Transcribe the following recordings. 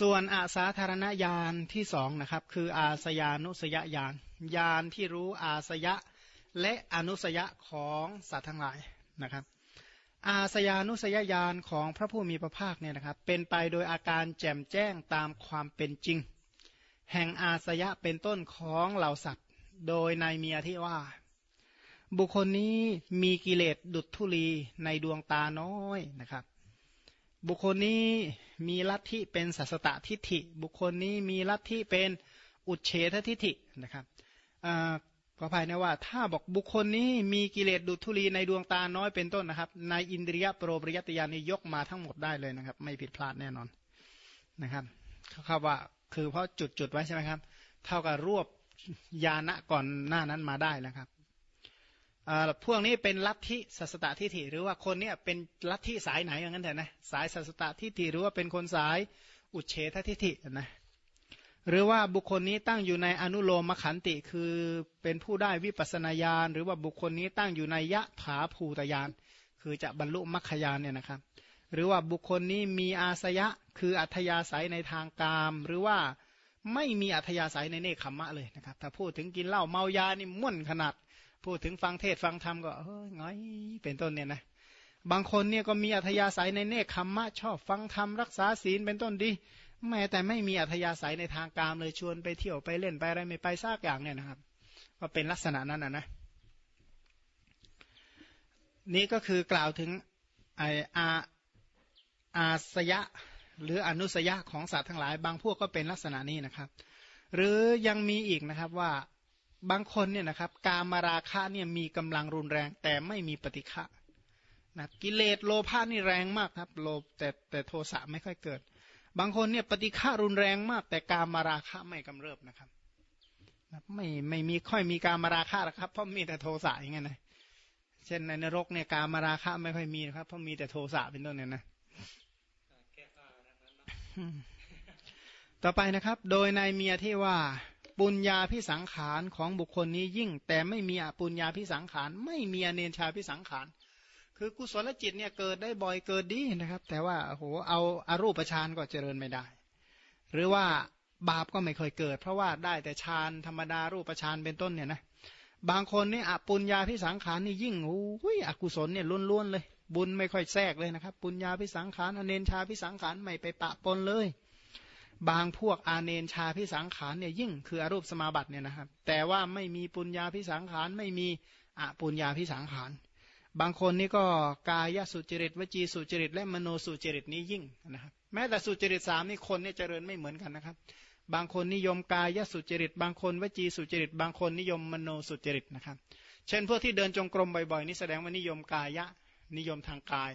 ส่วนอาสาธารณญาณที่สองนะครับ คืออาสยานุสยญาณญาณที่รู้อาสยะและอนุสยะของสัตว์ทั้งหลายนะครับ อาสยานุสยญาณของพระผู้มีพระภาคเนี่ยนะครับ เป็นไปโดยอาการแจ่มแจ้งตามความเป็นจริง แห่งอาสยะเป็นต้นของเหล่าสัตว์ โดยในเมียที่ว่า บุคคลนี้มีกิเลสดุจธุลีในดวงตาน้อยนะครับ บุคคลนี้ มีลัทธิเป็นสัสตตทิฏฐิ บุคคลนี้มีลัทธิเป็นอุเฉททิฏฐินะครับขออภัยนะว่า ถ้าบอกบุคคลนี้มีกิเลสดุทุลีในดวงตาน้อยเป็นต้นนะครับ ในอินทรียโปรปริยติยานี้ยกมาทั้งหมดได้เลยนะครับ ไม่ผิดพลาดแน่นอนนะครับเขาว่าคือเพราะจุดจุดไว้ใช่ไหมครับ เท่ากับรวบยานะก่อนหน้านั้นมาได้แล้วครับ พวกนี้เป็นลัทธิสัสตทิฏฐิหรือว่าคนเนี้ยเป็นลัทธิสายไหนอย่างนั้นเถอะนะสายสัสตทิฏฐิหรือว่าเป็นคนสายอุเฉททิฏฐินะหรือว่าบุคคลนี้ตั้งอยู่ในอนุโลมขันติคือเป็นผู้ได้วิปัสนาญาณหรือว่าบุคคลนี้ตั้งอยู่ในยะถาภูตยานคือจะบรรลุมรรคญาณเนี่ยนะครับ หรือว่าบุคคลนี้มีอาสยะคืออัธยาศัยในทางกาม หรือว่าไม่มีอัธยาศัยในเนคขมมะเลยนะครับ ถ้าพูดถึงกินเหล้าเมายานี่ม่วนขนาด พูดถึงฟังเทศฟังธรรมก็เฮ้ยงอยเป็นต้นเนี่ยนะบางคนเนี่ยก็มีอัธยาศัยในเนคขมมะชอบฟังธรรมรักษาศีลเป็นต้นดีแม้แต่ไม่มีอัธยาศัยในทางการเลยชวนไปเที่ยวไปเล่นไปอะไรไม่ไปซากอย่างเนี่ยนะครับ ก็เป็นลักษณะนั้นนะนะ นี่ก็คือกล่าวถึงไออาอาสยะหรืออนุสยะของสัตว์ทั้งหลาย บางพวกก็เป็นลักษณะนี้นะครับ หรือยังมีอีกนะครับว่า บางคนเนี่ยนะครับกามาราคะเนี่ยมีกำลังรุนแรง แต่ไม่มีปฏิฆะนะกิเลสโลภะนี่แรงมากครับ โลภแต่แต่โทสะไม่ค่อยเกิด บางคนเนี่ยปฏิฆะรุนแรงมาก แต่กามาราคะไม่กำเริบนะครับไม่ไม่มีค่อยมีกามาราคะหรอกครับ เพราะมีแต่โทสะอย่างเงี้ยนะเช่นในนรกเนี่ยกามาราคะไม่ค่อยมีนะครับ เพราะมีแต่โทสะเป็นต้นเนี่ยนะต่อไปนะครับ โดยในเมียที่ว่า ปุญญาพิสังขารของบุคคลนี้ยิ่ง แต่ไม่มีอปุญญาพิสังขาร ไม่มีอเนชาพิสังขาร คือกุศลจิตเนี่ยเกิดได้บ่อยเกิดดีนะครับ แต่ว่าโอ้โหเอาอารูปฌานก็เจริญไม่ได้ หรือว่าบาปก็ไม่เคยเกิด เพราะว่าได้แต่ฌานธรรมดารูปฌานเป็นต้นเนี่ยนะบางคนนี่อปุญญาพิสังขารนี่ยิ่งโอ้ยอกุศลเนี่ยล้วนๆเลย บุญไม่ค่อยแทรกเลยนะครับ ปุญญาพิสังขารอเนชาพิสังขารไม่ไปปะปนเลย บางพวกอาเนนชาพิสังขารเนี่ยยิ่งคืออรูปสมาบัติเนี่ยนะครับ แต่ว่าไม่มีปุญญาพิสังขารไม่มีอปุญญาพิสังขาร บางคนนี่ก็กายสุจริตวจีสุจริต และมโนสุจริตนี้ยิ่งนะครับ แม้แต่สุจริตสามนี่คนนี่เจริญไม่เหมือนกันนะครับ บางคนนิยมกายสุจริต บางคนวจีสุจริต บางคนนิยมมโนสุจริตนะครับ เช่นพวกที่เดินจงกรมบ่อยๆนี่แสดงว่านิยมกายะนิยมทางกาย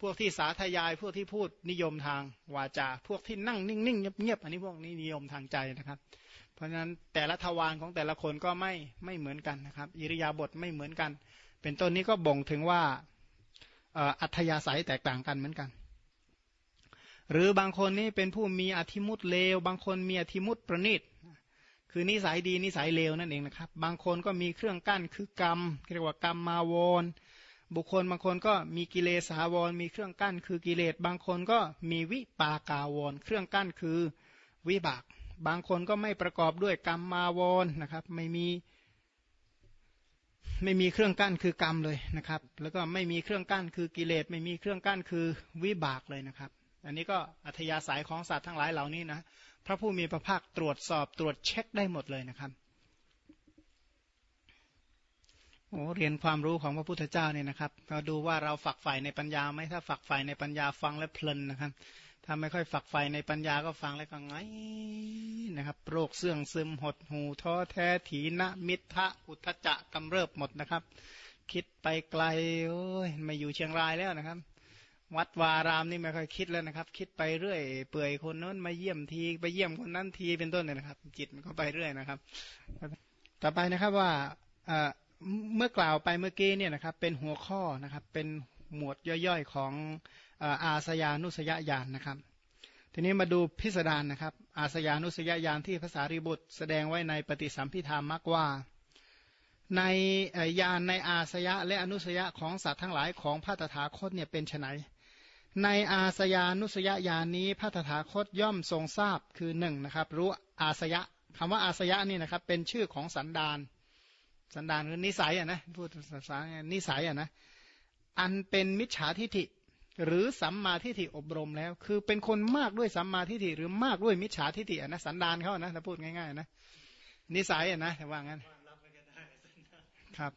พวกที่สาธยายพวกที่พูดนิยมทางวาจา พวกที่นั่งนิ่งๆเงียบๆอันนี้พวกนี้นิยมทางใจนะครับ เพราะฉะนั้นแต่ละทวารของแต่ละคนก็ไม่ไม่เหมือนกันนะครับอิริยาบถไม่เหมือนกัน เป็นต้นนี้ก็บ่งถึงว่าอัธยาศัยแตกต่างกันเหมือนกัน หรือบางคนนี่เป็นผู้มีอธิมุตเลว บางคนมีอธิมุตประณีตคือนิสัยดีนิสัยเลวนั่นเองนะครับ บางคนก็มีเครื่องกั้นคือกรรมเรียกว่ากรรมมาวร บุคคลบางคนก็มีกิเลสาวรมีเครื่องกั้น คือกิเลสบางคนก็มีวิปากาวรเครื่องกั้นคือวิบาก บางคนก็ไม่ประกอบด้วยกรรมมาวรนะครับ ไม่มีไม่มีเครื่องกั้นคือกรรมเลยนะครับ แล้วก็ไม่มีเครื่องกั้นคือกิเลสไม่มีเครื่องกั้นคือวิบากเลยนะครับ อันนี้ก็อัธยาศัยของสัตว์ทั้งหลายเหล่านี้นะพระผู้มีพระภาคตรวจสอบตรวจเช็คได้หมดเลยนะครับ โอ้เรียนความรู้ของพระพุทธเจ้าเนี่ยนะครับเราดูว่าเราฝักใฝ่ในปัญญาไหมถ้าฝักใฝ่ในปัญญาฟังแล้วเพลินนะครับ ถ้าไม่ค่อยฝักใฝ่ในปัญญาก็ฟังแล้วก็ไงนะครับ โรคเสื่องซึมหดหูท้อแท้ถีนมิทะอุทจะกำเริบหมดนะครับ คิดไปไกลโอ้ยมาอยู่เชียงรายแล้วนะครับ วัดวารามนี่ไม่ค่อยคิดแล้วนะครับ คิดไปเรื่อย เปื่อยคนนั้นมาเยี่ยมทีไปเยี่ยมคนนั้นทีเป็นต้นเนี่ยนะครับ จิตมันก็ไปเรื่อยนะครับ ต่อไปนะครับว่า เมื่อกล่าวไปเมื่อกี้เนี่ยนะครับเป็นหัวข้อนะครับเป็นหมวดย่อยๆของอาสยานุสยญาณนะครับ ทีนี้มาดูพิสดารนะครับ อาสยานุสยญาณที่ภาษาริบุตร แสดงไว้ในปฏิสัมพิธามักว่า ในญาณในอาสยะและอนุสยะของสัตว์ทั้งหลายของพระตถาคตเนี่ยเป็นไนในอาสยานุสยญาณนี้พระตถาคตย่อมทรงทราบคือหนึ่งนะครับ รู้อาสยะคำว่าอาสยะนี่นะครับเป็นชื่อของสันดาน สันดานคือนิสัยอะนะพูดภาษานิสัยอะนะอันเป็นมิจฉาทิฐิ หรือสัมมาทิฏฐิอบรมแล้ว คือเป็นคนมากด้วยสัมมาทิฏฐิหรือมากด้วยมิจฉาทิฏฐิอะนะสันดานเขานะถ้าพูดง่ายๆนะนิสัยอะนะแต่ว่างั้นครับ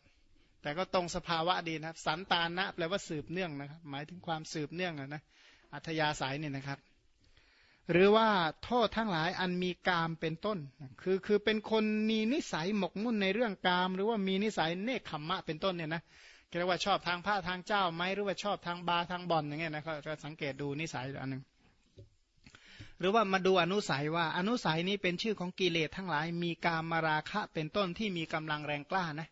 แต่ก็ตรงสภาวะดีนะครับ สันตานะแปลว่าสืบเนื่องนะครับ หมายถึงความสืบเนื่องอะนะอัธยาศัยเนี่ยนะครับ หรือว่าโทษทั้งหลายอันมีกามเป็นต้น คือคือเป็นคนมีนิสัยหมกมุ่นในเรื่องกาม หรือว่ามีนิสัยเนคขมมะเป็นต้นเนี่ยนะเรียกว่าชอบทางผ้าทางเจ้าไหมหรือว่าชอบทางบาทางบอลอย่างเงี้ยนะก็สังเกตดูนิสัยอันหนึ่งหรือว่ามาดูอนุสัยว่าอนุสัยนี้เป็นชื่อของกิเลสทั้งหลาย มีกามมาราคะเป็นต้นที่มีกำลังแรงกล้านะ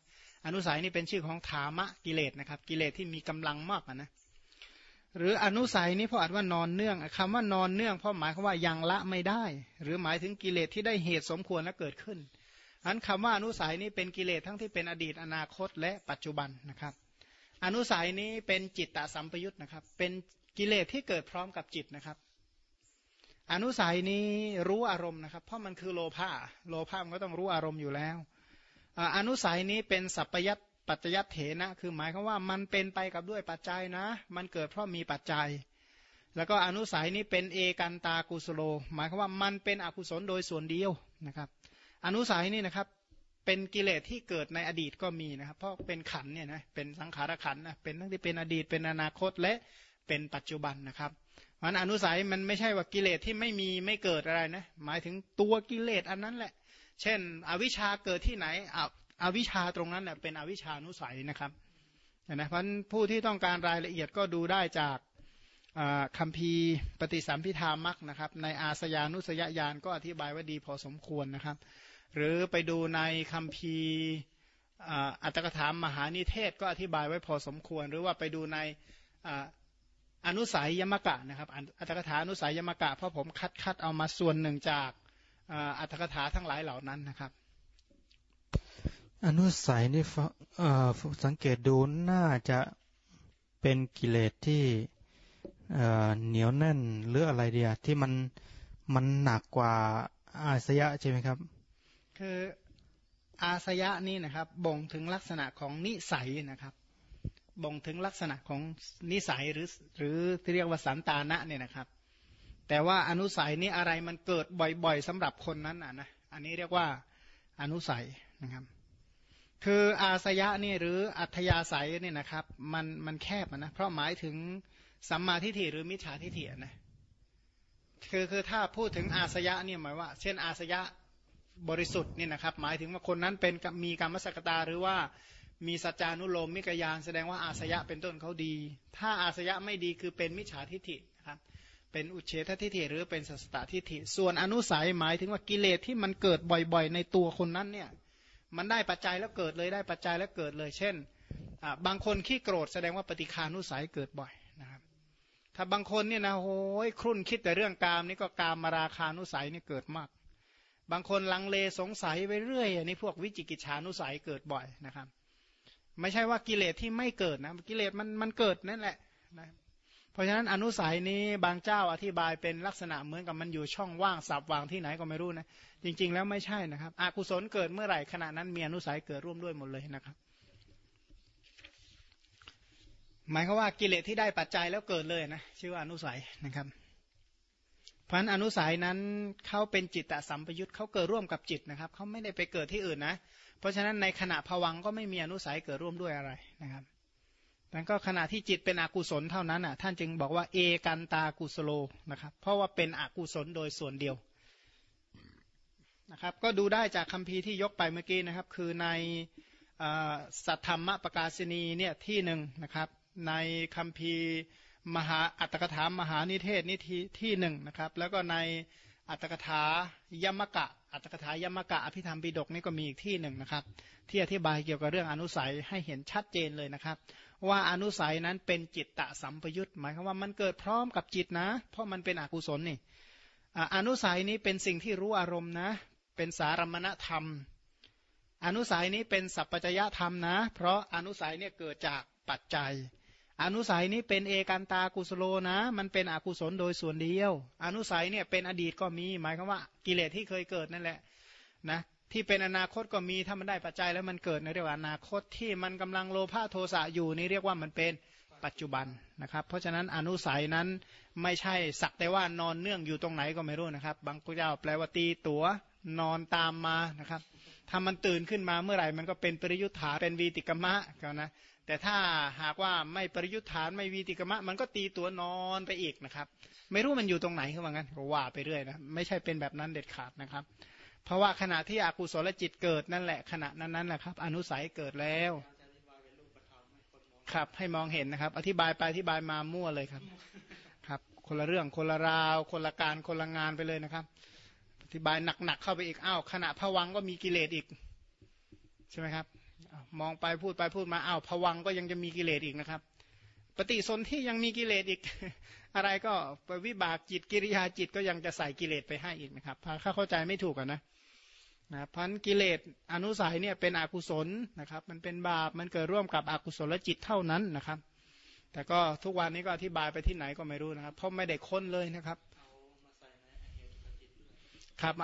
อนุสัยนี่เป็นชื่อของถามะกิเลสนะครับ กิเลสที่มีกำลังมากนะ หรืออนุสัยนี้พราะอาจว่านอนเนื่องคำว่านอนเนื่องพราะหมายความว่ายังละไม่ได้ หรือหมายถึงกิเลสที่ได้เหตุสมควรและเกิดขึ้นอันคำว่าอนุสัยนี้เป็นกิเลสทั้งที่เป็นอดีตอนาคตและปัจจุบันนะครับ อนุสัยนี้เป็นจิตตสัมปยุตนะครับ เป็นกิเลสที่เกิดพร้อมกับจิตนะครับ อนุสัยนี้รู้อารมณ์นะครับ เพราะมันคือโลภะโลภะมันก็ต้องรู้อารมณ์อยู่แล้ว อนุสัยนี้เป็นสัพยัต ปัจจยเถนะ คือหมายความว่ามันเป็นไปกับด้วยปัจจัยนะ มันเกิดเพราะมีปัจจัย แล้วก็อนุสัยนี้เป็นเอกันตากุสโล หมายความว่ามันเป็นอกุศลโดยส่วนเดียวนะครับ อนุสัยนี่นะครับเป็นกิเลสที่เกิดในอดีตก็มีนะครับ เพราะเป็นขันเนี่ยนะเป็นสังขารขันนะเป็นทั้งที่เป็นอดีตเป็นอนาคตและเป็นปัจจุบันนะครับมันอนุสัยมันไม่ใช่ว่ากิเลสที่ไม่มีไม่เกิดอะไรนะ หมายถึงตัวกิเลสอันนั้นแหละ เช่น อวิชชาเกิดที่ไหน อวิชชาตรงนั้นเป็นอวิชชานุสัยนะครับนะเพราะผู้ที่ต้องการรายละเอียดก็ดูได้จากคัมภีร์ปฏิสัมพิธามักนะครับ ในอาสยานุสยญาณก็อธิบายว่าดีพอสมควรนะครับ หรือไปดูในคำพีอัตถกถามมหานิเทศก็อธิบายไว้พอสมควร หรือว่าไปดูในอนุสัยยมกะนะครับอัตถกถาอนุสัยยมกะเพราะผมคัดคัดเอามาส่วนหนึ่งจากอัตถกถาทั้งหลายเหล่านั้นนะครับ อนุสัยนี่สังเกตดูน่าจะเป็นกิเลสที่เหนียวแน่นหรืออะไรเดียที่มันมันหนักกว่าอาสยะใช่ไหมครับ คืออาสยะนี่นะครับ บ่งถึงลักษณะของนิสัยนะครับ บ่งถึงลักษณะของนิสัยหรือหรือที่เรียกว่าสันตานะเนี่ยนะครับ แต่ว่าอนุสัยนี่อะไรมันเกิดบ่อยๆสำหรับคนนั้นอะนะอันนี้เรียกว่าอนุสัยนะครับ คืออาสยะนี่หรืออัธยาศัยเนี่ยนะครับ มันมันแคบนะเพราะหมายถึงสัมมาทิฏฐิหรือมิจฉาทิฏฐินะคือคือถ้าพูดถึงอาสยะเนี่ยหมายว่า เช่น อาสยะบริสุทธิ์เนี่ยนะครับ หมายถึงว่าคนนั้นเป็นมีกรรมสกตาหรือว่ามีสัจจานุโลมมิกยานแสดงว่าอาสยะเป็นต้นเขาดี ถ้าอาสยะไม่ดีคือเป็นมิจฉาทิฏฐินะครับเป็นอุเฉททิฏฐิหรือเป็นสัสตทิฏฐิส่วนอนุสัยหมายถึงว่ากิเลสที่มันเกิดบ่อยๆ ในตัวคนนั้นเนี่ย มันได้ปัจจัยแล้วเกิดเลยได้ปัจจัยแล้วเกิดเลย เช่นบางคนขี้โกรธแสดงว่าปฏิคานุสัยเกิดบ่อยนะครับถ้าบางคนเนี่ยนะโอ้ยครุ่นคิดแต่เรื่องกามนี่ก็กามมาราคานุสัยนี่เกิดมาก บางคนลังเลสงสัยไปเรื่อยอันนี้พวกวิจิกิจฉานุสัยเกิดบ่อยนะครับ ไม่ใช่ว่ากิเลสที่ไม่เกิดนะกิเลสมันมันเกิดนั่นแหละนะ เพราะฉะนั้นอนุสัยนี้บางเจ้าอธิบายเป็นลักษณะเหมือนกับมันอยู่ช่องว่างสับวางที่ไหนก็ไม่รู้นะ จริง ๆ แล้วไม่ใช่นะครับอกุศลเกิดเมื่อไหร่ขณะนั้นมีอนุสัยเกิดร่วมด้วยหมดเลยนะครับ หมายความว่ากิเลสที่ได้ปัจจัยแล้วเกิดเลยนะชื่อว่าอนุสัยนะครับพราะอนุสัยนั้นเขาเป็นจิตตสัมปยุตเขาเกิดร่วมกับจิตนะครับเขาไม่ได้ไปเกิดที่อื่นนะ เพราะฉะนั้นในขณะผวังก็ไม่มีอนุสัยเกิดร่วมด้วยอะไรนะครับ แต่ก็ขณะที่จิตเป็นอกุศลเท่านั้นอะท่านจึงบอกว่าเอกันตากุสโลนะครับเพราะว่าเป็นอกุศลโดยส่วนเดียวนะครับก็ดูได้จากคัมภีร์ที่ยกไปเมื่อกี้นะครับ คือในสัทธรรมปกาศนีเนี่ยที่หนึ่งนะครับ ในคัมภีร์มหาอัตถกถามหานิเทศนิทีที่หนึ่งนะครับ แล้วก็ในอัตถกถายมกะ อัตถกถายมกะอภิธรรมปิฎกนี่ก็มีอีกที่หนึ่งนะครับ ที่อธิบายเกี่ยวกับเรื่องอนุสัยให้เห็นชัดเจนเลยนะครับ ว่าอนุสัยนั้นเป็นจิตตะสัมปยุตหมายความว่ามันเกิดพร้อมกับจิตนะ เพราะมันเป็นอกุศลนี่อนุสัยนี้เป็นสิ่งที่รู้อารมณ์นะ เป็นสารมณธรรม อนุสัยนี้เป็นสัพพจยธรรมนะ เพราะอนุสัยเนี่ยเกิดจากปัจจัย อนุสัยนี้เป็นเอกันตากุสโลนะ มันเป็นอกุศลโดยส่วนเดียว อนุสัยเนี่ยเป็นอดีตก็มี หมายความว่ากิเลสที่เคยเกิดนั่นแหละนะ ที่เป็นอนาคตก็มีถ้ามันได้ปัจจัยแล้วมันเกิดในเรียกว่าอนาคตที่มันกำลังโลภะโทสะอยู่นี่เรียกว่ามันเป็นปัจจุบันนะครับ เพราะฉะนั้นอนุสัยนั้นไม่ใช่สักแต่ว่านอนเนื่องอยู่ตรงไหนก็ไม่รู้นะครับ บางเจ้าแปลว่าตีตัวนอนตามมานะครับถ้ามันตื่นขึ้นมาเมื่อไหร่มันก็เป็นปริยุทธาเป็นวีติกมะก็นะแต่ถ้าหากว่าไม่ปริยุทธานไม่วีติกมะ มันก็ตีตัวนอนไปอีกนะครับ ไม่รู้มันอยู่ตรงไหนคือว่างั้นก็ว่าไปเรื่อยนะไม่ใช่เป็นแบบนั้นเด็ดขาดนะครับ เพราะว่าขณะที่อกุศลจิตเกิดนั่นแหละขณะนั้นนั่นแหละครับ อนุสัยเกิดแล้วครับ ให้มองเห็นนะครับ อธิบายไปอธิบายมามั่วเลยครับ ครับ คนละเรื่องคนละราว คนละการคนละงานไปเลยนะครับ อธิบายหนักๆเข้าไปอีกอ้าวขณะผวังก็มีกิเลสอีก ใช่ไหมครับมองไปพูดไปพูดมาอ้าวผวังก็ยังจะมีกิเลสอีกนะครับ ปฏิสนธิยังมีกิเลสอีก อะไรก็วิบากจิตกิริยาจิตก็ยังจะใส่กิเลสไปให้อีกนะครับถ้าเข้าใจไม่ถูกกันนะ นะพันกิเลสอนุสัยเนี่ยเป็นอกุศลนะครับ มันเป็นบาปมันเกิดร่วมกับอกุศลจิตเท่านั้นนะครับ แต่ก็ทุกวันนี้ก็อธิบายไปที่ไหนก็ไม่รู้นะครับ เพราะไม่ได้ค้นเลยนะครับครับ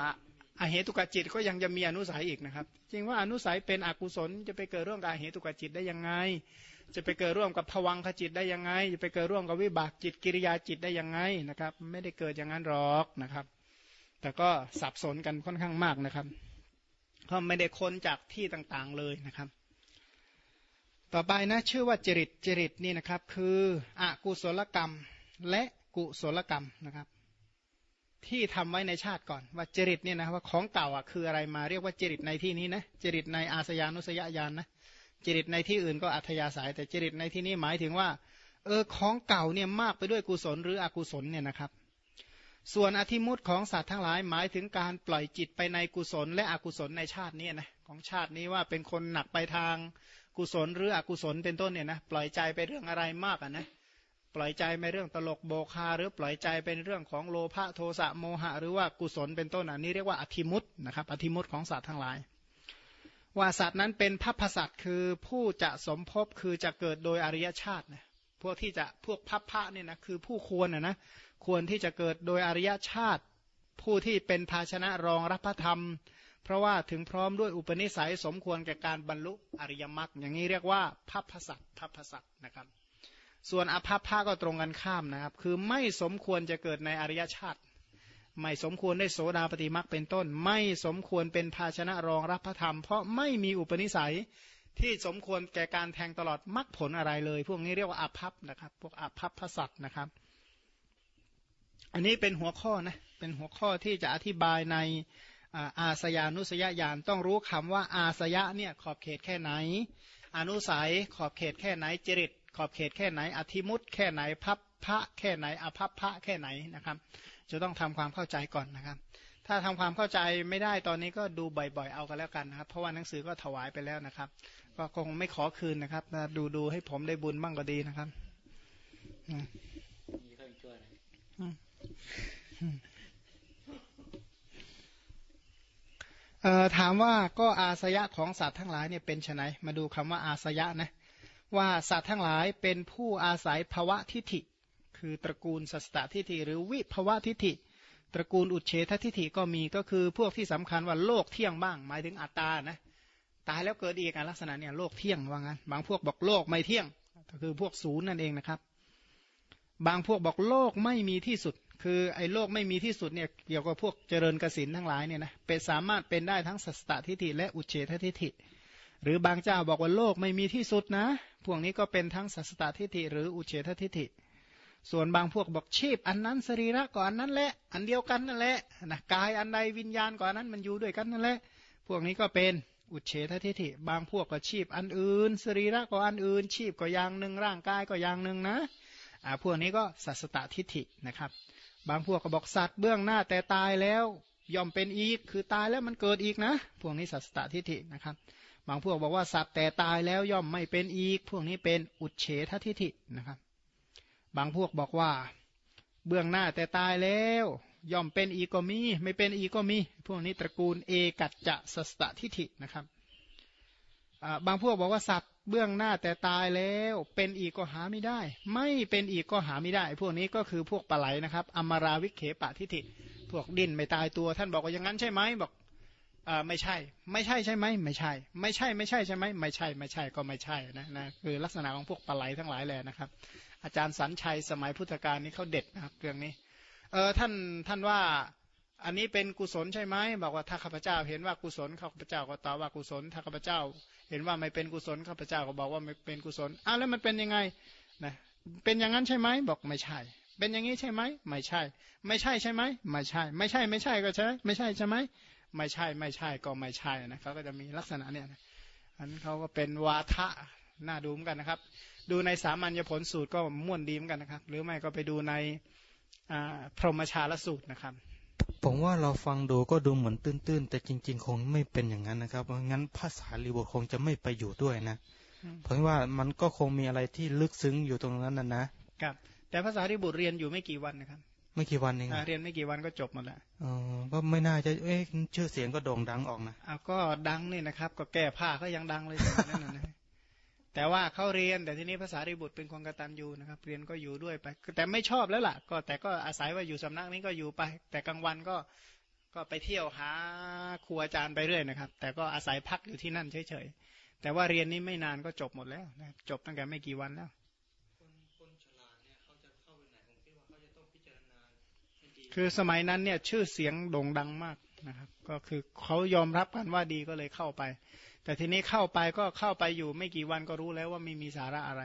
อาเหตุกจิตก็ยังจะมีอนุสัยอีกนะครับ จริงว่าอนุสัยเป็นอกุศลจะไปเกิดร่วมกับเหตุกจิตได้ยังไง จะไปเกิดร่วมกับผวังขจิตได้ยังไง จะไปเกิดร่วมกับวิบากจิตกิริยาจิตได้ยังไงนะครับ ไม่ได้เกิดอย่างนั้นหรอกนะครับ แต่ก็สับสนกันค่อนข้างมากนะครับ เพราะไม่ได้ค้นจากที่ต่างๆเลยนะครับ ต่อไปนะชื่อว่าจริตจริตนี่นะครับ คืออกุศลกรรมและกุศลกรรมนะครับ ที่ทำไว้ในชาติก่อน ว่าจริตเนี่ยนะว่าของเก่าอะคืออะไรมาเรียกว่าจริตในที่นี้นะจริตในอาสยานุสยญาณนะจริตในที่อื่นก็อัธยาศัย แต่จริตในที่นี้หมายถึงว่า เออของเก่าเนี่ยมากไปด้วยกุศลหรืออกุศลเนี่ยนะครับ ส่วนอธิมุตของสัตว์ทั้งหลายหมายถึงการปล่อยจิตไปในกุศลและอกุศลในชาตินี้นะของชาตินี้ว่าเป็นคนหนักไปทางกุศลหรืออกุศลเป็นต้นเนี่ยนะปล่อยใจไปเรื่องอะไรมากอะนะปล่อยใจไปเรื่องตลกโบคาหรือปล่อยใจเป็นเรื่องของโลภะโทสะโมหะ หรือว่ากุศลเป็นต้นอันนี้เรียกว่าอธิมุตนะครับอธิมุตของสัตว์ทั้งหลาย ว่าสัตว์นั้นเป็นพัพสัตว์คือผู้จะสมภพคือจะเกิดโดยอริยชาตินะพวกที่จะพวกพัพพะเนี่ยนะคือผู้ควรนะนะ ควรที่จะเกิดโดยอริยชาติ ผู้ที่เป็นภาชนะรองรับพระธรรม เพราะว่าถึงพร้อมด้วยอุปนิสัยสมควรแก่การบรรลุอริยมรรคอย่างนี้เรียกว่าพัพสัตพัพสัตนะครับ ส่วนอภัพพะก็ตรงกันข้ามนะครับ คือไม่สมควรจะเกิดในอริยชาติ ไม่สมควรได้โสดาปฏิมักเป็นต้น ไม่สมควรเป็นภาชนะรองรับพระธรรม เพราะไม่มีอุปนิสัยที่สมควรแก่การแทงตลอดมรรคผลอะไรเลย พวกนี้เรียกว่าอภัพนะครับ พวกอภัพพสัตนะครับ อันนี้เป็นหัวข้อนะ เป็นหัวข้อที่จะอธิบายในอาสยานุสยญาณต้องรู้คำว่าอาสยะเนี่ยขอบเขตแค่ไหน อนุสัยขอบเขตแค่ไหนจริต ขอบเขตแค่ไหน อธิมุตแค่ไหนพับพระแค่ไหนอภัพพระแค่ไหนนะครับ จะต้องทำความเข้าใจก่อนนะครับ ถ้าทำความเข้าใจไม่ได้ตอนนี้ก็ดูบ่อยๆเอากันแล้วกันนะครับ เพราะว่าหนังสือก็ถวายไปแล้วนะครับ ก็คงไม่ขอคืนนะครับดูดูให้ผมได้บุญบ้างก็ดีนะครับ ถามว่าก็อาสยะของสัตว์ทั้งหลายเนี่ยเป็นไนมาดูคำว่าอาสยะนะว่าสัตว์ทั้งหลายเป็นผู้อาศัยภวะทิฏฐิ คือตระกูลสัสตทิฏฐิ หรือวิภวะทิฏฐิ ตระกูลอุเฉททิฏฐิก็มีก็คือพวกที่สำคัญว่าโลกเที่ยงบ้าง หมายถึงอัตตานะตายแล้วเกิดอีกลักษณะเนี่ยโลกเที่ยงว่างั้น บางพวกบอกโลกไม่เที่ยง ก็คือพวกศูนย์นั่นเองนะครับ บางพวกบอกโลกไม่มีที่สุด คือไอ้โลกไม่มีที่สุดเนี่ยเกี่ยวกับพวกเจริญกสินทั้งหลายเนี่ยนะเป็นสามารถเป็นได้ทั้งสัสตทิฏฐิและอุเฉททิฏฐิ หรือบางเจ้าบอกว่าโลกไม่มีที่สุดนะ พวกนี้ก็เป็นทั้งสัสตทิฏฐิหรืออุเฉททิฏฐิ ส่วนบางพวกบอกชีพ อันนั้นสรีระก่อนนั้นแหละ อันเดียวกันนั่นแหละนะกายอันใดวิญญาณก่อนนั้นมันอยู่ด้วยกันนั่นแหละ พวกนี้ก็เป็นอุเฉททิฏฐิ บางพวกก็ชีพอันอื่น สรีระก็อันอื่น ชีพก็อย่างหนึ่งร่างกายก็อย่างหนึ่งนะอ่าพวกนี้ก็สัสตทิฏฐินะครับ บางพวกก็บอกสัตว์เบื้องหน้าแต่ตายแล้วย่อมเป็นอีก คือตายแล้วมันเกิดอีกนะ พวกนี้สัสตทิฏฐินะครับ บางพวกบอกว่าสัตว์แต่ตายแล้วย่อมไม่เป็นอีก พวกนี้เป็นอุเฉททิฐินะครับ บางพวกบอกว่า เบื้องหน้าแต่ตายแล้ว ย่อมเป็นอีกก็มี ไม่เป็นอีกก็มี พวกนี้ตระกูลเอกัจจะสัสตทิฐินะครับบางพวกบอกว่าสัตว์ เบื้องหน้าแต่ตายแล้ว เป็นอีกก็หาไม่ได้ ไม่เป็นอีกก็หาไม่ได้ พวกนี้ก็คือพวกปลาไหลนะครับอมราวิเคปะทิฏฐิพวกดินไม่ตายตัว ท่านบอกว่าอย่างนั้นใช่ไหมบอกอ่าไม่ใช่ ไม่ใช่ใช่ไหมไม่ใช่ ไม่ใช่ไม่ใช่ใช่ไหมไม่ใช่ไม่ใช่ก็ไม่ใช่นะนะคือลักษณะของพวกปลาไหลทั้งหลายแหละนะครับ อาจารย์สันชัยสมัยพุทธกาลนี้เขาเด็ดนะครับเรื่องนี้เออท่านท่านว่า อันนี้เป็นกุศลใช่ไหมบอกว่าถ้าข้าพเจ้าเห็นว่ากุศลข้าพเจ้าก็ตอบว่ากุศลถ้าข้าพเจ้า เห็นว่าไม่เป็นกุศลข้าพเจ้าก็บอกว่าไม่เป็นกุศลอ้าวแล้วมันเป็นยังไงนะเป็นอย่างนั้นใช่ไหมบอกไม่ใช่ เป็นอย่างนี้ใช่ไหมไม่ใช่ ไม่ใช่ใช่ไหมไม่ใช่ ไม่ใช่ไม่ใช่ก็ใช่ ไม่ใช่ใช่ไหมไม่ใช่ไม่ใช่ก็ไม่ใช่นะเขาก็จะมีลักษณะเนี่ยนะอันเขาก็เป็นวาทะน่าดูเหมือนกันนะครับ ดูในสามัญญผลสูตรก็ม่วนดีเหมือนกันนะครับ หรือไม่ก็ไปดูในพรหมชาลสูตรนะครับ ผมว่าเราฟังดูก็ดูเหมือนตื้นๆ แต่จริง ๆ คงไม่เป็นอย่างนั้นนะครับ เพราะงั้นภาษาลีบุตรคงจะไม่ไปอยู่ด้วยนะ เพราะว่ามันก็คงมีอะไรที่ลึกซึ้งอยู่ตรงนั้นนะนะครับ แต่ภาษาลีบุตรเรียนอยู่ไม่กี่วันนะครับ ไม่กี่วันเองเรียนไม่กี่วันก็จบหมดแล้วอ๋อก็ไม่น่าจะเอ๊ะชื่อเสียงก็โด่งดังออกนะอ้าวก็ดังนี่นะครับ ก็แก้ผ้าก็ยังดังเลยนั่นนะ แต่ว่าเขาเรียนแต่ทีนี้ภาษาริบุตรเป็นคนกตัญญูนะครับ เรียนก็อยู่ด้วยไป แต่ไม่ชอบแล้วล่ะ ก็แต่ก็อาศัยว่าอยู่สำนักนี้ก็อยู่ไป แต่กลางวันก็ก็ไปเที่ยวหาครูอาจารย์ไปเรื่อยนะครับ แต่ก็อาศัยพักอยู่ที่นั่นเฉยๆแต่ว่าเรียนนี้ไม่นานก็จบหมดแล้วนะจบตั้งแต่ไม่กี่วันแล้วคือสมัยนั้นเนี่ยชื่อเสียงโด่งดังมากนะครับ ก็คือเขายอมรับกันว่าดีก็เลยเข้าไป แต่ทีนี้เข้าไปก็เข้าไปอยู่ไม่กี่วันก็รู้แล้วว่าไม่มีสาระอะไร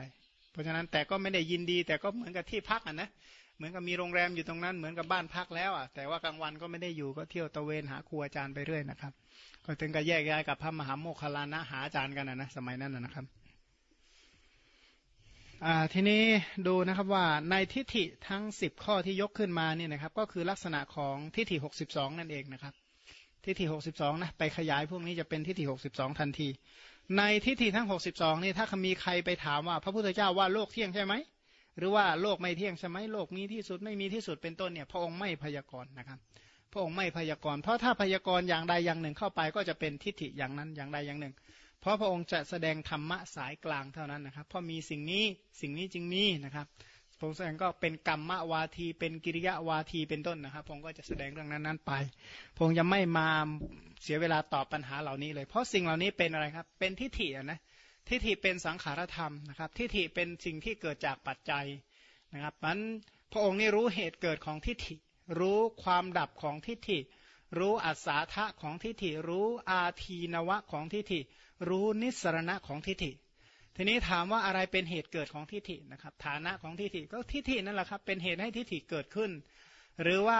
เพราะฉะนั้นแต่ก็ไม่ได้ยินดี แต่ก็เหมือนกับที่พักอะนะเหมือนกับมีโรงแรมอยู่ตรงนั้นเหมือนกับบ้านพักแล้วอะแต่ว่ากลางวันก็ไม่ได้อยู่ก็เที่ยวตะเวนหาครูอาจารย์ไปเรื่อยนะครับ ก็ถึงกับแยกย้ายกับพระมหาโมคคลานะหาอาจารย์กันนะสมัยนั้นนะครับทีนี้ดูนะครับว่าในทิฏฐิทั้ง 10 ข้อที่ยกขึ้นมาเนี่ยนะครับ ก็คือลักษณะของทิฏฐิ 62 นั่นเองนะครับ ทิฏฐิหกสิบสองนะไปขยายพวกนี้จะเป็นทิฏฐิหกสิบสองทันที ในทิฏฐิทั้งหกสิบสองนี่ถ้ามีใครไปถามว่า พระพุทธเจ้าว่าโลกเที่ยงใช่ไหมหรือว่าโลกไม่เที่ยงใช่ไหมโลกมีที่สุดไม่มีที่สุดเป็นต้นเนี่ยพระองค์ไม่พยากรณ์นะครับ พระองค์ไม่พยากรณ์เพราะถ้าพยากรณ์อย่างใดอย่างหนึ่งเข้าไปก็จะเป็นทิฏฐิอย่างนั้นอย่างใดอย่างหนึ่ง เพราะพระองค์จะแสดงธรรมะสายกลางเท่านั้นนะครับเพราะมีสิ่งนี้สิ่งนี้จึงมีนะครับ ผมแสดงก็เป็นกรรมวาที เป็นกิริยาวาทีเป็นต้นนะครับผมก็จะแสดงเรื่องนั้นๆไปผมจะไม่มาเสียเวลาตอบปัญหาเหล่านี้เลย เพราะสิ่งเหล่านี้เป็นอะไรครับ เป็นทิฏฐินะทิฏฐิเป็นสังขารธรรมนะครับ ทิฏฐิเป็นสิ่งที่เกิดจากปัจจัยนะครับมันพระองค์นี่รู้เหตุเกิดของทิฏฐิ รู้ความดับของทิฏฐิ รู้อัศาธะของทิฏฐิ รู้อาทีนวะของทิฏฐิ รู้นิสรณะของทิฏฐิ ทีนี้ถามว่าอะไรเป็นเหตุเกิดของทิฏฐินะครับ ฐานะของทิฏฐิก็ทิฏฐินั่นแหละครับ เป็นเหตุให้ทิฏฐิเกิดขึ้น หรือว่า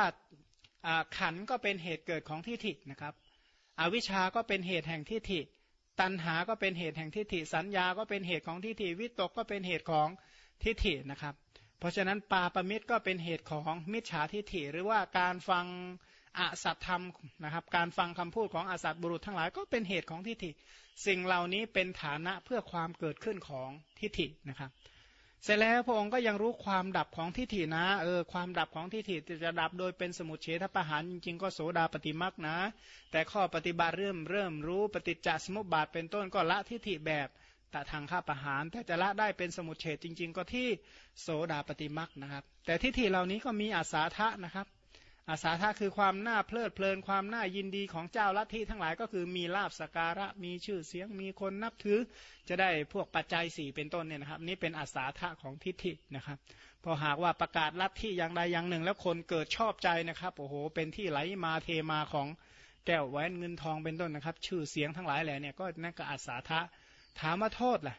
ขันก็เป็นเหตุเกิดของทิฏฐินะครับ อวิชาก็เป็นเหตุแห่งทิฏฐิ ตัณหาก็เป็นเหตุแห่งทิฏฐิ สัญญาก็เป็นเหตุของทิฏฐิวิตกก็เป็นเหตุของทิฏฐินะครับ เพราะฉะนั้นปาปมิตรก็เป็นเหตุของมิจฉาทิฏฐิ หรือว่าการฟัง อสัตธรรมนะครับการฟังคำพูดของอสัตบุรุษทั้งหลายก็เป็นเหตุของทิฏฐิ สิ่งเหล่านี้เป็นฐานะเพื่อความเกิดขึ้นของทิฏฐินะครับ เสร็จแล้วพระองค์ก็ยังรู้ความดับของทิฏฐินะเออความดับของทิฏฐิจะดับโดยเป็นสมุทเฉทประหารจริงๆก็โสดาปฏิมักนะ แต่ข้อปฏิบัติเริ่มเริ่มรู้ปฏิจจสมุปบาทเป็นต้นก็ละทิฏฐิแบบตทางข้าประหารแต่จะละได้เป็นสมุทเฉทจริง ๆ ก็ที่โสดาปฏิมักนะครับ แต่ทิฏฐิเหล่านี้ก็มีอาสาทะนะครับ อาสาทะคือความน่าเพลิดเพลินความน่ายินดีของเจ้าลัทธิทั้งหลายก็คือมีลาบสการะมีชื่อเสียงมีคนนับถือ จะได้พวกปัจจัยสี่เป็นต้นเนี่ยนะครับ นี่เป็นอาสาทะของทิฏฐินะครับ พอหากว่าประกาศลัทธิอย่างใดอย่างหนึ่ง แล้วคนเกิดชอบใจนะครับโอ้โห เป็นที่ไหลมาเทมาของแก้วแหวนเงินทองเป็นต้นนะครับ ชื่อเสียงทั้งหลายแหล่เนี่ยก็นั่นก็อาสาทะถามว่าโทษล่ะ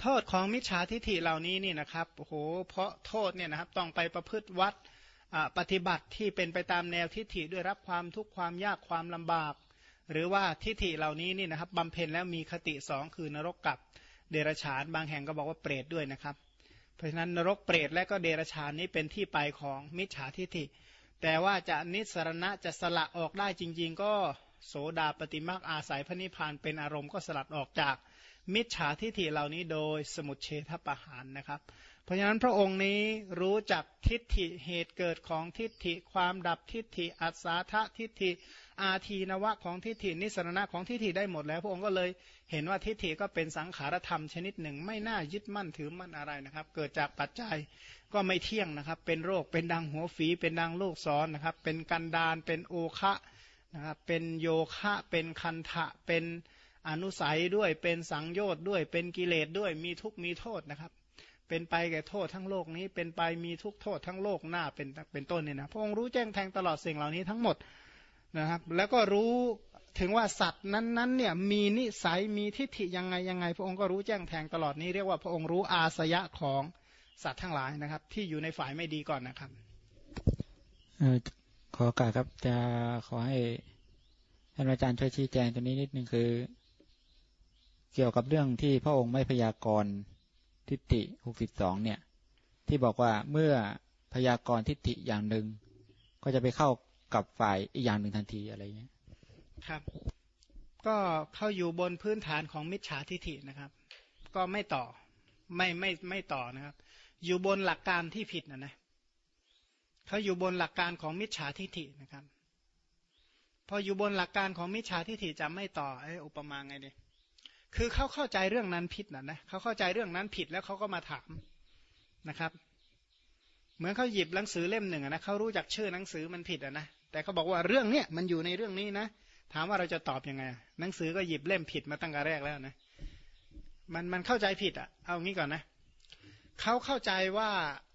โทษของมิจฉาทิฏฐิเหล่านี้นี่นะครับโอ้โหเพราะโทษเนี่ยนะครับต้องไปประพฤติวัด ปฏิบัติที่เป็นไปตามแนวทิฏฐิด้วยรับความทุกข์ความยากความลำบาก หรือว่าทิฏฐิเหล่านี้นี่นะครับบำเพ็ญแล้วมีคติสองคือนรกกับเดรฉานบางแห่งก็บอกว่าเปรตด้วยนะครับ เพราะฉะนั้นนรกเปรตและก็เดรฉานนี้เป็นที่ไปของมิจฉาทิฏฐิ แต่ว่าจะนิสรณะจะสละออกได้จริง ๆ ก็โสดาปฏิมาอาศัยพระนิพพานเป็นอารมณ์ก็สลัดออกจากมิจฉาทิฏฐิเหล่านี้โดยสมุทเฉทประหารนะครับ เพราะฉะนั้นพระองค์นี้รู้จักทิฏฐิเหตุเกิดของทิฏฐิ ความดับทิฏฐิ อัศาธทิฏฐิ อาทีนวะของทิฏฐิ นิสรณะของทิฏฐิได้หมดแล้ว พระองค์ก็เลยเห็นว่าทิฏฐิก็เป็นสังขารธรรมชนิดหนึ่ง ไม่น่ายึดมั่นถือมั่นอะไรนะครับ เกิดจากปัจจัยก็ไม่เที่ยงนะครับ เป็นโรคเป็นดังหัวฝี เป็นดังลูกศรนนะครับ เป็นกันดานเป็นโอคะนะครับเป็นโยคะเป็นคันทะเป็นอนุสัยด้วยเป็นสังโยชน์ด้วยเป็นกิเลสด้วยมีทุกข์มีโทษนะครับ เป็นไปแก่โทษทั้งโลกนี้ เป็นไปมีทุกโทษทั้งโลกหน้าเป็นเป็นต้นเนี่ยนะพระองค์รู้แจ้งแทงตลอดสิ่งเหล่านี้ทั้งหมดนะครับ แล้วก็รู้ถึงว่าสัตว์นั้นๆเนี่ยมีนิสัยมีทิฏฐิยังไงยังไง พระองค์ก็รู้แจ้งแทงตลอดนี้เรียกว่าพระองค์รู้อาสยะของสัตว์ทั้งหลายนะครับ ที่อยู่ในฝ่ายไม่ดีก่อนนะครับขอโอกาสครับจะขอให้ท่านอาจารย์ช่วยชี้แจงตัวนี้นิดนึงคือ เกี่ยวกับเรื่องที่พระองค์ไม่พยากรณ์ ทิฏฐิหกสิบสองเนี่ย ที่บอกว่าเมื่อพยากรณ์ทิฏฐิอย่างหนึ่ง ก็จะไปเข้ากับฝ่ายอีกอย่างหนึ่งทันทีอะไรเงี้ยครับ ก็เข้าอยู่บนพื้นฐานของมิจฉาทิฏฐินะครับ ก็ไม่ต่อไม่ไม่ไม่ต่อนะครับ อยู่บนหลักการที่ผิดนะนะเขาอยู่บนหลักการของมิจฉาทิฏฐินะครับ พออยู่บนหลักการของมิจฉาทิฏฐิจะไม่ต่อไอ้อุปมาไงเดีย คือเขาเข้าใจเรื่องนั้นผิดนะนะเขาเข้าใจเรื่องนั้นผิดแล้วเขาก็มาถามนะครับ เหมือนเขาหยิบหนังสือเล่มหนึ่งนะเขารู้จักชื่อหนังสือมันผิดอะนะแต่เขาบอกว่าเรื่องเนี้ยมันอยู่ในเรื่องนี้นะถามว่าเราจะตอบยังไง หนังสือก็หยิบเล่มผิดมาตั้งแต่แรกแล้วนะมันมันเข้าใจผิดอะ เอางี้ก่อนนะเขาเข้าใจว่า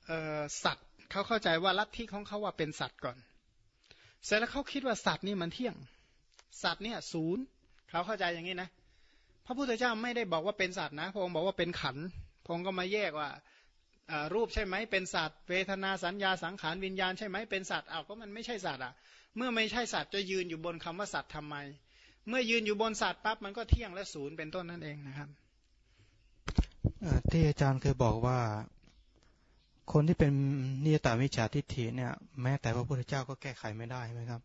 เออสัตว์เขาเข้าใจว่าลัทธิของเขาว่าเป็นสัตว์ก่อน เสร็จแล้วเขาคิดว่าสัตว์นี่มันเที่ยง สัตว์เนี่ยศูนย์เขาเข้าใจอย่างนี้นะ พระพุทธเจ้าไม่ได้บอกว่าเป็นสัตว์นะพระองค์บอกว่าเป็นขันพระองค์ก็มาแยกว่ารูปใช่ไหมเป็นสัตว์ เวทนาสัญญาสังขารวิญญาณใช่ไหมเป็นสัตว์เอาก็มันไม่ใช่สัตว์อะ เมื่อไม่ใช่สัตว์จะยืนอยู่บนคำว่าสัตว์ทำไม เมื่อยืนอยู่บนสัตว์ปั๊บมันก็เที่ยงและศูนย์เป็นต้นนั่นเองนะครับที่อาจารย์เคยบอกว่า คนที่เป็นนิยตามิจฉาทิฏฐิเนี่ย แม้แต่พระพุทธเจ้าก็แก้ไขไม่ได้ไหมครับ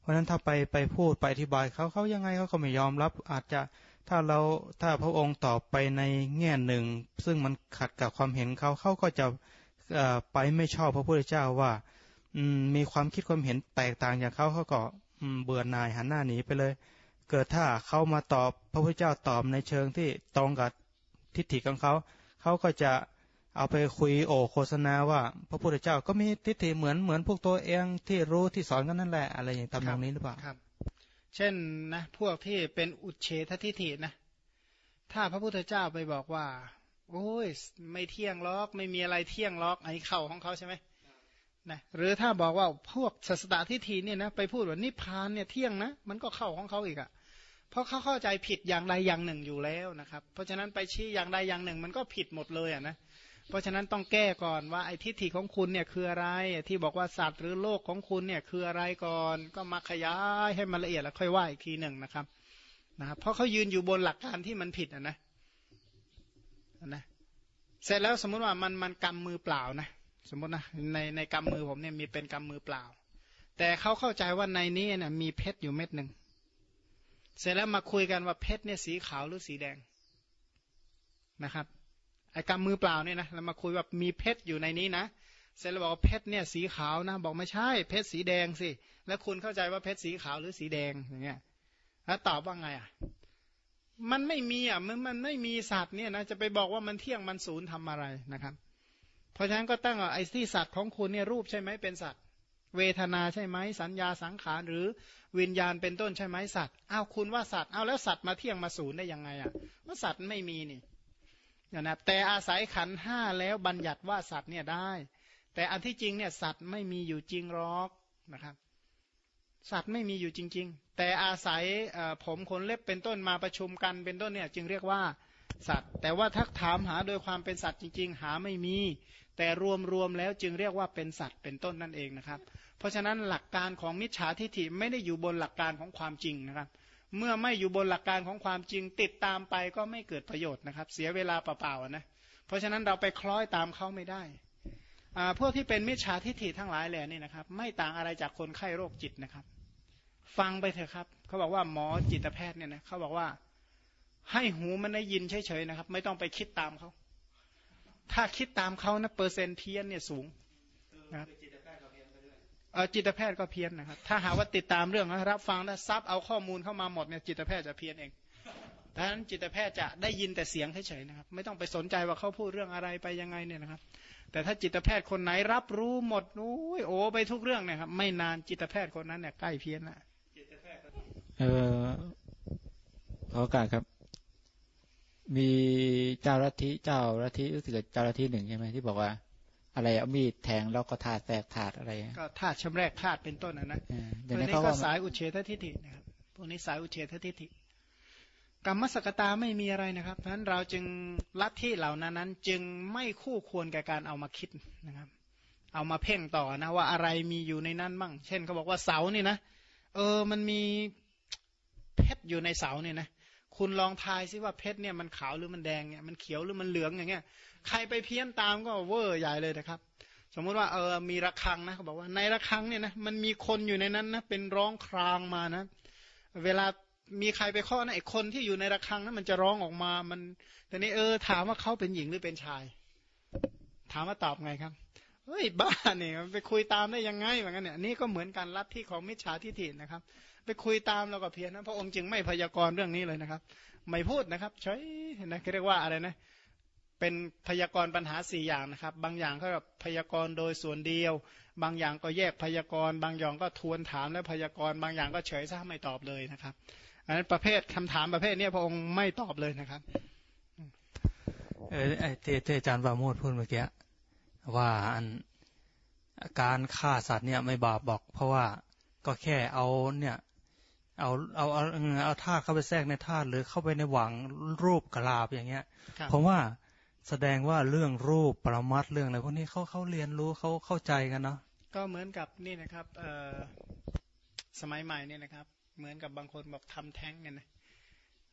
เพราะฉะนั้นถ้าไปไปพูดไปอธิบายเขาเขายังไงเขาก็ไม่ยอมรับอาจจะ ถ้าเราถ้าพระองค์ตอบไปในแง่หนึ่ง ซึ่งมันขัดกับความเห็นเขาเขาก็จะไปไม่ชอบพระพุทธเจ้าว่ามีความคิดความเห็นแตกต่างจากเขาเขาก็เบื่อหน่ายหันหน้าหนีไปเลย เกิดถ้าเขามาตอบพระพุทธเจ้าตอบในเชิงที่ตรงกับทิฏฐิของเขาเขาก็จะเอาไปคุยโอโฆษณาว่า พระพุทธเจ้าก็มีทิฏฐิเหมือนเหมือนพวกตัวเองที่รู้ที่สอนกันนั่นแหละอะไรอย่างตำนองนี้หรือเปล่าครับ เช่นนะพวกที่เป็นอุเฉททิฏฐินะ ถ้าพระพุทธเจ้าไปบอกว่า โอ้ยไม่เที่ยงล็อก ไม่มีอะไรเที่ยงล็อกไอ้เข่าของเขาใช่ไหมนะหรือถ้าบอกว่าพวกศาสตาทิฏฐิเนี่ยนะไปพูดว่านิพพานเนี่ยเที่ยงนะมันก็เข้าของเขาอีกอะ่ะ เพราะเขาเข้าใจผิดอย่างใดอย่างหนึ่งอยู่แล้วนะครับ เพราะฉะนั้นไปชี้อย่างใดอย่างหนึ่ง มันก็ผิดหมดเลยอะนะเเพราะฉะนั้นต้องแก้ก่อนว่าไอ้ทิฏฐิของคุณเนี่ยคืออะไร ที่บอกว่าสัตว์หรือโลกของคุณเนี่ยคืออะไรก่อน ก็มาขยายให้มันละเอียดแล้วค่อยว่าอีกทีหนึ่งนะครับนะครับ เพราะเขายืนอยู่บนหลักการที่มันผิดอะนะนะเสร็จแล้วสมมุติว่ามันมันกำมือเปล่านะสมมตินะในในกำมือผมเนี่ยมีเป็นกำมือเปล่า แต่เขาเข้าใจว่าในนี้เนี่ยมีเพชรอยู่เม็ดหนึ่งเสร็จแล้วมาคุยกันว่าเพชรเนี่ยสีขาวหรือสีแดงนะครับ ไอ้กำมือเปล่าเนี่ยนะเรามาคุยว่ามีเพชรอยู่ในนี้นะเสร็จแล้วบอกว่าเพชรเนี่ยสีขาวนะ บอกไม่ใช่เพชรสีแดงสิ แล้วคุณเข้าใจว่าเพชรสีขาวหรือสีแดงอย่างเงี้ยแล้วตอบว่าไงอะมันไม่มีอะมันมันไม่มีสัตว์เนี่ยนะจะไปบอกว่ามันเที่ยงมันศูนย์ทำอะไรนะครับ เพราะฉะนั้นก็ตั้งว่าไอ้ที่สัตว์ของคุณเนี่ยรูปใช่ไหมเป็นสัตว์ เวทนาใช่ไหมสัญญาสังขารหรือวิญญาณเป็นต้นใช่ไหมสัตว์อ้าวคุณว่าสัตว์เอาแล้วสัตว์มาเที่ยงมาศูนย์ได้ยังไงอะว่าสัตว์ไม่มีนี่ นะแต่อาศัยขันห้าแล้วบัญญัติว่าสัตว์เนี่ยได้ แต่อันที่จริงเนี่ยสัตว์ไม่มีอยู่จริงหรอกนะครับ สัตว์ไม่มีอยู่จริง ๆ แต่อาศัยผมขนเล็บเป็นต้นมาประชุมกันเป็นต้นเนี่ยจึงเรียกว่าสัตว์ แต่ว่าถ้าถามหาโดยความเป็นสัตว์จริง ๆ หาไม่มี แต่รวมๆแล้วจึงเรียกว่าเป็นสัตว์เป็นต้นนั่นเองนะครับ เพราะฉะนั้นหลักการของมิจฉาทิฏฐิไม่ได้อยู่บนหลักการของความจริงนะครับ เมื่อไม่อยู่บนหลักการของความจริงติดตามไปก็ไม่เกิดประโยชน์นะครับ เสียเวลาเปล่าๆนะเพราะฉะนั้นเราไปคล้อยตามเขาไม่ได้พวกที่เป็นมิจฉาทิฏฐิทั้งหลายแหล่นี่นะครับ ไม่ต่างอะไรจากคนไข้โรคจิตนะครับ ฟังไปเถอะครับ เขาบอกว่าหมอจิตแพทย์เนี่ยนะเขาบอกว่าให้หูมันได้ยินเฉยๆนะครับ ไม่ต้องไปคิดตามเขาถ้าคิดตามเขานะเปอร์เซ็นต์เพี้ยนเนี่ยสูงนะครับ จิตแพทย์ก็เพี้ยนนะครับ ถ้าหาว่าติดตามเรื่องรับฟังแล้วซับเอาข้อมูลเข้ามาหมดเนี่ยจิตแพทย์จะเพี้ยนเองดังนั้นจิตแพทย์จะได้ยินแต่เสียงเฉยๆนะครับ ไม่ต้องไปสนใจว่าเขาพูดเรื่องอะไรไปยังไงเนี่ยนะครับ แต่ถ้าจิตแพทย์คนไหนรับรู้หมดโอ้ยโอ้ไปทุกเรื่องเนี่ยครับ ไม่นานจิตแพทย์คนนั้นเนี่ยใกล้เพี้ยนละเออขอโอกาสครับ มีเจ้าลัทธิเจ้าลัทธิรู้สึกเจ้าลัทธิหนึ่งใช่ไหมที่บอกว่า อะไรเอามีดแทงแล้วก็ถาดแตกถาดอะไร ก็ถาดชำแรกถาดเป็นต้นนะนะตัวนี้ก็สายอุเฉททิฏฐินะครับพวกนี้สายอุเฉททิฏฐิกรรมสกตาไม่มีอะไรนะครับเพราะฉะนั้นเราจึงลัทธิเหล่านั้นนั้น จึงไม่คู่ควรแก่การเอามาคิดนะครับ เอามาเพ่งต่อนะว่าอะไรมีอยู่ในนั้นบ้าง เช่นเขาบอกว่าเสานี่นะ เออมันมีเพชรอยู่ในเสาเนี่ยนะ คุณลองทายซิว่าเพชรเนี่ยมันขาวหรือมันแดงเนี่ย มันเขียวหรือมันเหลืองอย่างเงี้ย ใครไปเพี้ยนตามก็เวอร์ใหญ่เลยนะครับ สมมุติว่าเออมีระฆังนะเขาบอกว่าในระฆังเนี่ยนะมันมีคนอยู่ในนั้นนะเป็นร้องครางมานะ เวลามีใครไปข้อนะไอ้คนที่อยู่ในระฆังนั้นมันจะร้องออกมามันแต่นี้เออถามว่าเขาเป็นหญิงหรือเป็นชาย ถามว่าตอบไงครับเฮ้ยบ้าเนี่ยไปคุยตามได้ยังไงเหมือนกันเนี่ยนี่ก็เหมือนกันลัทธิของมิจฉาทิฏฐินะครับ ไปคุยตามเราก็เพียนนะพระองค์จึงไม่พยากรณ์เรื่องนี้เลยนะครับ ไม่พูดนะครับใช้นะเรียกว่าอะไรนะ เป็นพยากรณ์ปัญหาสี่อย่างนะครับ บางอย่างก็แบบพยากรณ์โดยส่วนเดียว บางอย่างก็แยกพยากรณ์ บางอย่างก็ทวนถามแล้วพยากรณ์ บางอย่างก็เฉยซะไม่ตอบเลยนะครับอันนั้นประเภทคำถามประเภทนี้พระองค์ไม่ตอบเลยนะครับเออไอเทอาจารย์บาโมดพูดเมื่อกี้ว่าอันการฆ่าสัตว์เนี่ยไม่บาปบอก เพราะว่าก็แค่เอาเนี่ยเอาเอาเอาเอาธาตุเข้าไปแทรกในธาตุหรือเข้าไปในหวังรูปกลาบอย่างเงี้ยเพราะว่า แสดงว่าเรื่องรูปปรมัตเรื่องอะไรพวกนี้เขาเขาเรียนรู้เขาเข้าใจกันเนาะก็เหมือนกับนี่นะครับเออสมัยใหม่นี่นะครับ เหมือนกับบางคนบอกทำแท้งเนี่ยนะ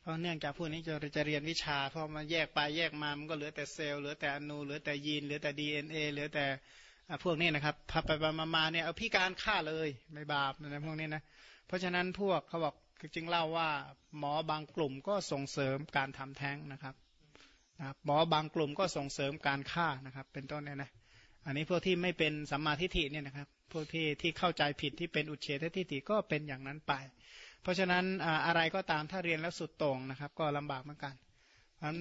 เพราะเนื่องจากพวกนี้จะจะเรียนวิชาพอมาแยกไปแยกมามันก็เหลือแต่เซลล์เหลือแต่อนูเหลือแต่ยีนเหลือแต่ดีเอ็นเอเหลือแต่พวกนี้นะครับพาไปมามาเนี่ยเอาพิการฆ่าเลยไม่บาปนะพวกนี้นะเพราะฉะนั้นพวกเขาบอกจึงเล่าว่าหมอบางกลุ่มก็ส่งเสริมการทำแท้งนะครับ นะครับหมอบางกลุ่มก็ส่งเสริมการฆ่านะครับ เป็นต้นเนี่ยนะอันนี้พวกที่ไม่เป็นสัมมาทิฏฐิเนี่ยนะครับพวกที่ที่เข้าใจผิดที่เป็นอุเฉททิฏฐิก็เป็นอย่างนั้นไป เพราะฉะนั้นอะไรก็ตามถ้าเรียนแล้วสุดตรงนะครับ ก็ลำบากเหมือนกันเพราะนั้น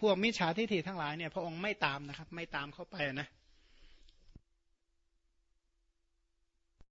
พวกมิจฉาทิฏฐิทั้งหลายเนี่ยพระองค์ไม่ตามนะครับ ไม่ตามเข้าไปนะ